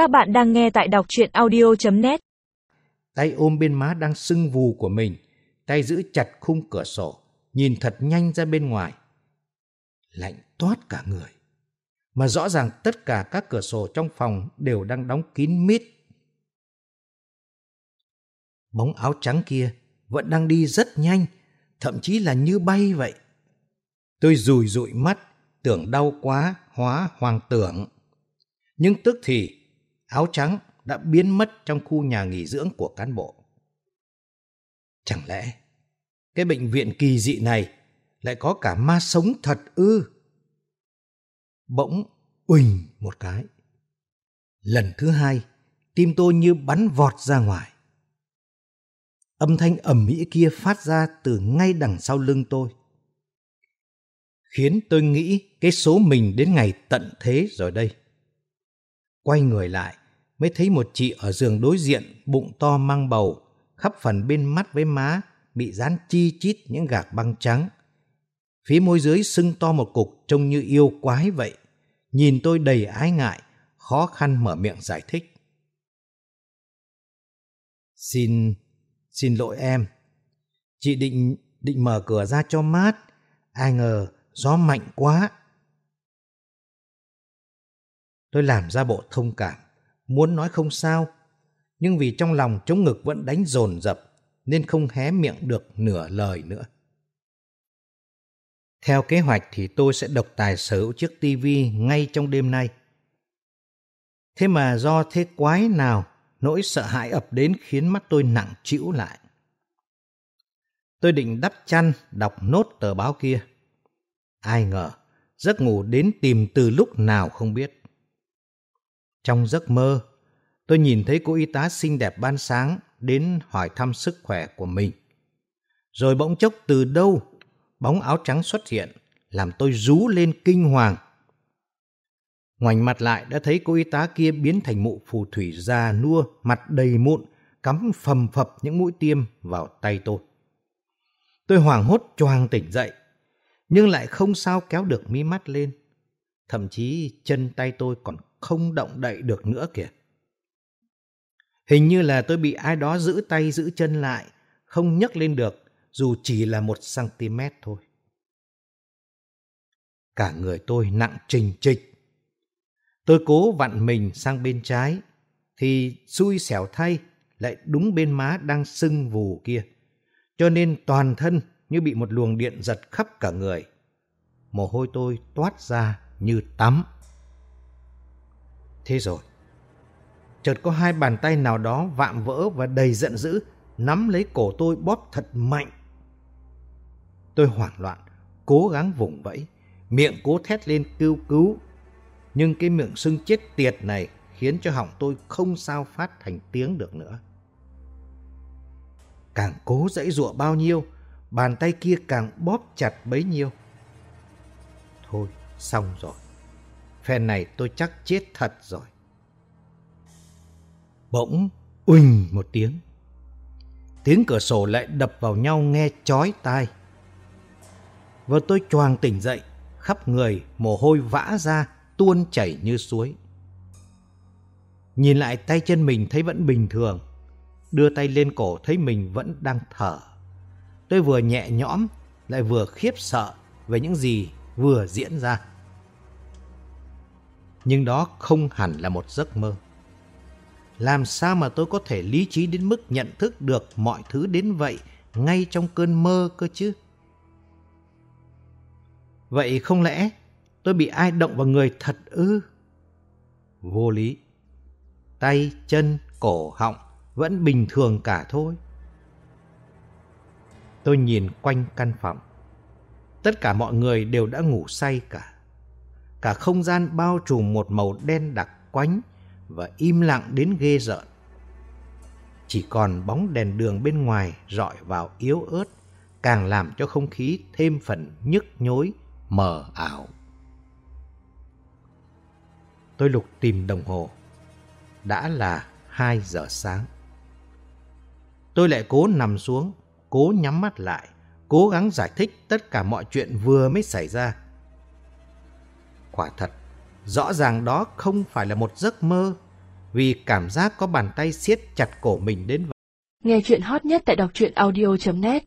Các bạn đang nghe tại đọc chuyện audio.net Tay ôm bên má đang sưng vù của mình, tay giữ chặt khung cửa sổ, nhìn thật nhanh ra bên ngoài. Lạnh toát cả người. Mà rõ ràng tất cả các cửa sổ trong phòng đều đang đóng kín mít. Bóng áo trắng kia vẫn đang đi rất nhanh, thậm chí là như bay vậy. Tôi rùi rụi mắt, tưởng đau quá, hóa hoàng tưởng. Nhưng tức thì, áo trắng đã biến mất trong khu nhà nghỉ dưỡng của cán bộ. Chẳng lẽ cái bệnh viện kỳ dị này lại có cả ma sống thật ư? Bỗng uỳnh một cái. Lần thứ hai, tim tôi như bắn vọt ra ngoài. Âm thanh ầm ĩ kia phát ra từ ngay đằng sau lưng tôi. Khiến tôi nghĩ cái số mình đến ngày tận thế rồi đây. Quay người lại, mới thấy một chị ở giường đối diện, bụng to mang bầu, khắp phần bên mắt với má bị dán chi chít những gạc băng trắng. Phía môi dưới sưng to một cục trông như yêu quái vậy. Nhìn tôi đầy ái ngại, khó khăn mở miệng giải thích. Xin, xin lỗi em. Chị định, định mở cửa ra cho mát. Ai ngờ gió mạnh quá. Tôi làm ra bộ thông cảm, muốn nói không sao, nhưng vì trong lòng chống ngực vẫn đánh dồn dập nên không hé miệng được nửa lời nữa. Theo kế hoạch thì tôi sẽ độc tài sở hữu chiếc tivi ngay trong đêm nay. Thế mà do thế quái nào, nỗi sợ hãi ập đến khiến mắt tôi nặng trĩu lại. Tôi định đắp chăn đọc nốt tờ báo kia. Ai ngờ, giấc ngủ đến tìm từ lúc nào không biết. Trong giấc mơ, tôi nhìn thấy cô y tá xinh đẹp ban sáng đến hỏi thăm sức khỏe của mình. Rồi bỗng chốc từ đâu, bóng áo trắng xuất hiện, làm tôi rú lên kinh hoàng. Ngoảnh mặt lại đã thấy cô y tá kia biến thành mụ phù thủy già nua, mặt đầy mụn, cắm phầm phập những mũi tiêm vào tay tôi. Tôi hoảng hốt choàng tỉnh dậy, nhưng lại không sao kéo được mí mắt lên. Thậm chí chân tay tôi còn không động đậy được nữa kìa. Hình như là tôi bị ai đó giữ tay giữ chân lại, không nhấc lên được dù chỉ là một cm thôi. Cả người tôi nặng trình trịch. Tôi cố vặn mình sang bên trái, thì xui xẻo thay lại đúng bên má đang sưng vù kia. Cho nên toàn thân như bị một luồng điện giật khắp cả người. Mồ hôi tôi toát ra như tắm. Thế rồi, chợt có hai bàn tay nào đó vạm vỡ và đầy giận dữ nắm lấy cổ tôi bóp thật mạnh. Tôi hoảng loạn, cố gắng vùng vẫy, miệng cố thét lên kêu cứu. Nhưng cái miệng sưng chết tiệt này khiến cho họng tôi không sao phát thành tiếng được nữa. Càng cố dãy dụa bao nhiêu, bàn tay kia càng bóp chặt bấy nhiêu. Thôi, xong rồi. Phen này tôi chắc chết thật rồi. Bỗng uỳnh một tiếng. Tiếng cửa sổ lại đập vào nhau nghe chói tai. Và tôi choàng tỉnh dậy, khắp người mồ hôi vã ra, tuôn chảy như suối. Nhìn lại tay chân mình thấy vẫn bình thường. Đưa tay lên cổ thấy mình vẫn đang thở. Tôi vừa nhẹ nhõm, lại vừa khiếp sợ về những gì vừa diễn ra. Nhưng đó không hẳn là một giấc mơ. Làm sao mà tôi có thể lý trí đến mức nhận thức được mọi thứ đến vậy ngay trong cơn mơ cơ chứ? Vậy không lẽ tôi bị ai động vào người thật ư? Vô lý. Tay, chân, cổ, họng vẫn bình thường cả thôi. Tôi nhìn quanh căn phòng. Tất cả mọi người đều đã ngủ say cả. Cả không gian bao trùm một màu đen đặc quánh và im lặng đến ghê rợn. Chỉ còn bóng đèn đường bên ngoài rọi vào yếu ớt, càng làm cho không khí thêm phần nhức nhối, mờ ảo. Tôi lục tìm đồng hồ. Đã là 2 giờ sáng. Tôi lại cố nằm xuống, cố nhắm mắt lại, cố gắng giải thích tất cả mọi chuyện vừa mới xảy ra. Quả thật, rõ ràng đó không phải là một giấc mơ, vì cảm giác có bàn tay siết chặt cổ mình đến vậy. Nghe chuyện hot nhất tại đọc truyện audio.net